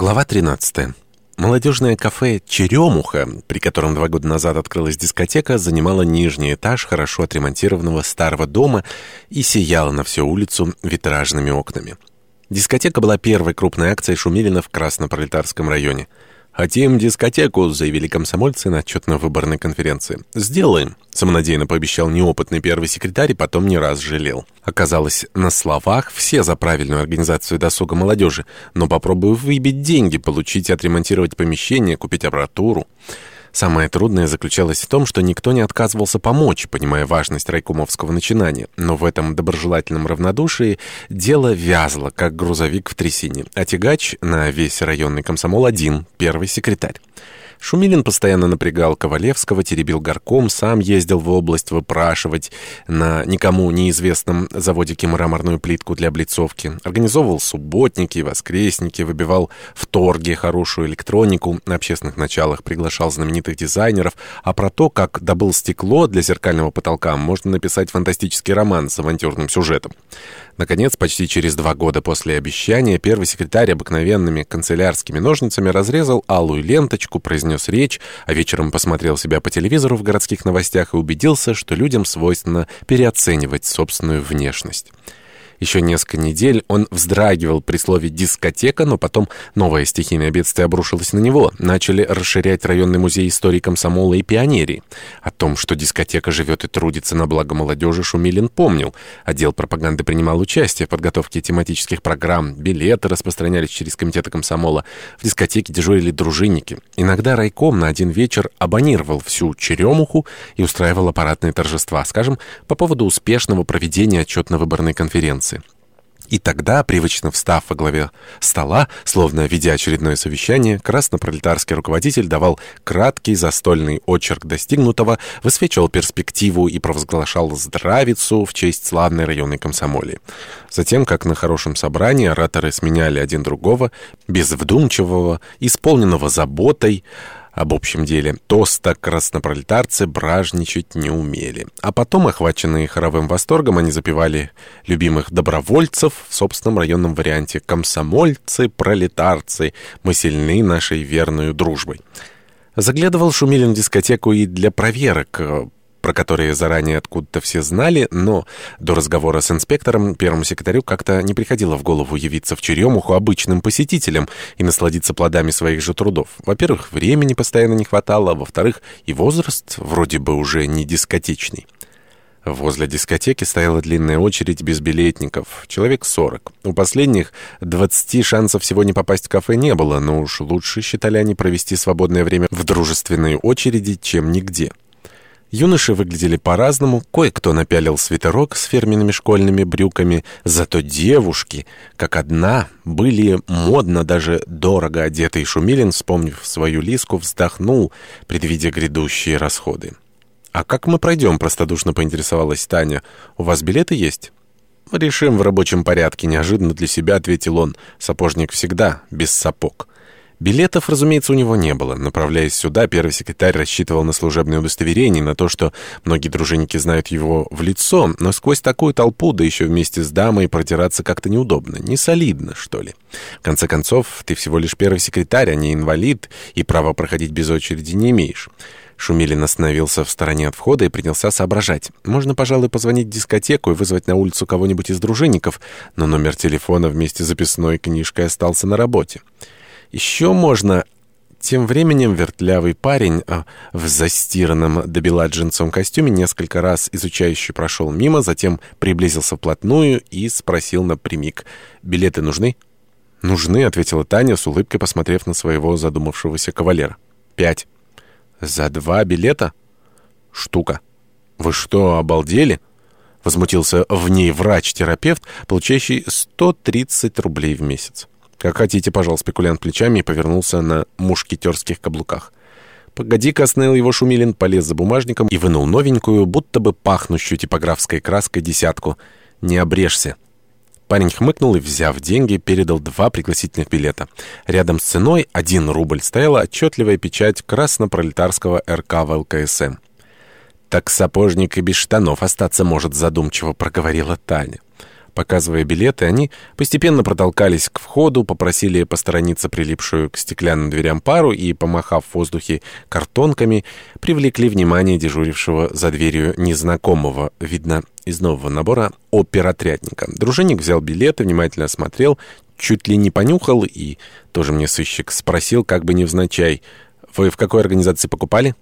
Глава 13. Молодежное кафе «Черемуха», при котором два года назад открылась дискотека, занимало нижний этаж хорошо отремонтированного старого дома и сияло на всю улицу витражными окнами. Дискотека была первой крупной акцией Шумилина в Краснопролетарском районе – «Хотим дискотеку», — заявили комсомольцы на отчетно-выборной конференции. «Сделаем», — самонадеянно пообещал неопытный первый секретарь и потом не раз жалел. Оказалось, на словах все за правильную организацию досуга молодежи, но попробую выбить деньги, получить, отремонтировать помещение, купить аппаратуру. Самое трудное заключалось в том, что никто не отказывался помочь, понимая важность райкомовского начинания. Но в этом доброжелательном равнодушии дело вязло, как грузовик в трясине. А тягач на весь районный комсомол один, первый секретарь. Шумилин постоянно напрягал Ковалевского, теребил горком, сам ездил в область выпрашивать на никому неизвестном заводике мраморную плитку для облицовки, организовывал субботники, воскресники, выбивал в торге хорошую электронику, на общественных началах приглашал знаменитых дизайнеров, а про то, как добыл стекло для зеркального потолка, можно написать фантастический роман с авантюрным сюжетом. Наконец, почти через два года после обещания, первый секретарь обыкновенными канцелярскими ножницами разрезал алую ленточку, произнес речь, а вечером посмотрел себя по телевизору в городских новостях и убедился, что людям свойственно переоценивать собственную внешность. Еще несколько недель он вздрагивал при слове «дискотека», но потом новое стихийное бедствие обрушилось на него. Начали расширять районный музей истории комсомола и пионерии. О том, что дискотека живет и трудится на благо молодежи, Шумилин помнил. Отдел пропаганды принимал участие в подготовке тематических программ. Билеты распространялись через комитеты комсомола. В дискотеке дежурили дружинники. Иногда райком на один вечер абонировал всю черемуху и устраивал аппаратные торжества, скажем, по поводу успешного проведения отчетно-выборной конференции. И тогда, привычно встав во главе стола, словно ведя очередное совещание, краснопролетарский руководитель давал краткий застольный очерк достигнутого, высвечивал перспективу и провозглашал здравицу в честь славной районной комсомоли. Затем, как на хорошем собрании, ораторы сменяли один другого, без вдумчивого, исполненного заботой, об общем деле. Тоста краснопролетарцы бражничать не умели. А потом, охваченные хоровым восторгом, они запевали любимых добровольцев в собственном районном варианте «Комсомольцы, пролетарцы, мы сильны нашей верной дружбой». Заглядывал Шумилин в дискотеку и для проверок, про которые заранее откуда-то все знали, но до разговора с инспектором первому секретарю как-то не приходило в голову явиться в Черемуху обычным посетителем и насладиться плодами своих же трудов. Во-первых, времени постоянно не хватало, а во-вторых, и возраст вроде бы уже не дискотечный. Возле дискотеки стояла длинная очередь безбилетников, человек сорок. У последних двадцати шансов сегодня попасть в кафе не было, но уж лучше, считали они, провести свободное время в дружественной очереди, чем нигде. Юноши выглядели по-разному, кое-кто напялил свитерок с фирменными школьными брюками, зато девушки, как одна, были модно, даже дорого одеты, и Шумилин, вспомнив свою лиску, вздохнул, предвидя грядущие расходы. «А как мы пройдем?» — простодушно поинтересовалась Таня. «У вас билеты есть?» «Решим в рабочем порядке», — неожиданно для себя ответил он. «Сапожник всегда без сапог». Билетов, разумеется, у него не было. Направляясь сюда, первый секретарь рассчитывал на служебное удостоверение, на то, что многие дружинники знают его в лицо, но сквозь такую толпу, да еще вместе с дамой, протираться как-то неудобно, не солидно, что ли. В конце концов, ты всего лишь первый секретарь, а не инвалид, и права проходить без очереди не имеешь. Шумилин остановился в стороне от входа и принялся соображать. Можно, пожалуй, позвонить в дискотеку и вызвать на улицу кого-нибудь из дружинников, но номер телефона вместе с записной книжкой остался на работе. Еще можно... Тем временем вертлявый парень а, в застиранном до бела джинсовом костюме несколько раз изучающе прошел мимо, затем приблизился вплотную и спросил напрямик. «Билеты нужны?» «Нужны», — ответила Таня, с улыбкой посмотрев на своего задумавшегося кавалера. «Пять». «За два билета?» «Штука». «Вы что, обалдели?» Возмутился в ней врач-терапевт, получающий 130 рублей в месяц. «Как хотите, пожал спекулянт плечами и повернулся на мушкетерских каблуках. «Погоди-ка», остановил его Шумилин, полез за бумажником и вынул новенькую, будто бы пахнущую типографской краской десятку. «Не обрежься». Парень хмыкнул и, взяв деньги, передал два пригласительных билета. Рядом с ценой один рубль стояла отчетливая печать краснопролетарского РК в ЛКСМ. «Так сапожник и без штанов остаться может», задумчиво проговорила Таня. Показывая билеты, они постепенно протолкались к входу, попросили посторониться прилипшую к стеклянным дверям пару и, помахав в воздухе картонками, привлекли внимание дежурившего за дверью незнакомого, видно, из нового набора, оперотрядника. Дружинник взял билеты, внимательно осмотрел, чуть ли не понюхал и, тоже мне сыщик, спросил, как бы невзначай, «Вы в какой организации покупали?»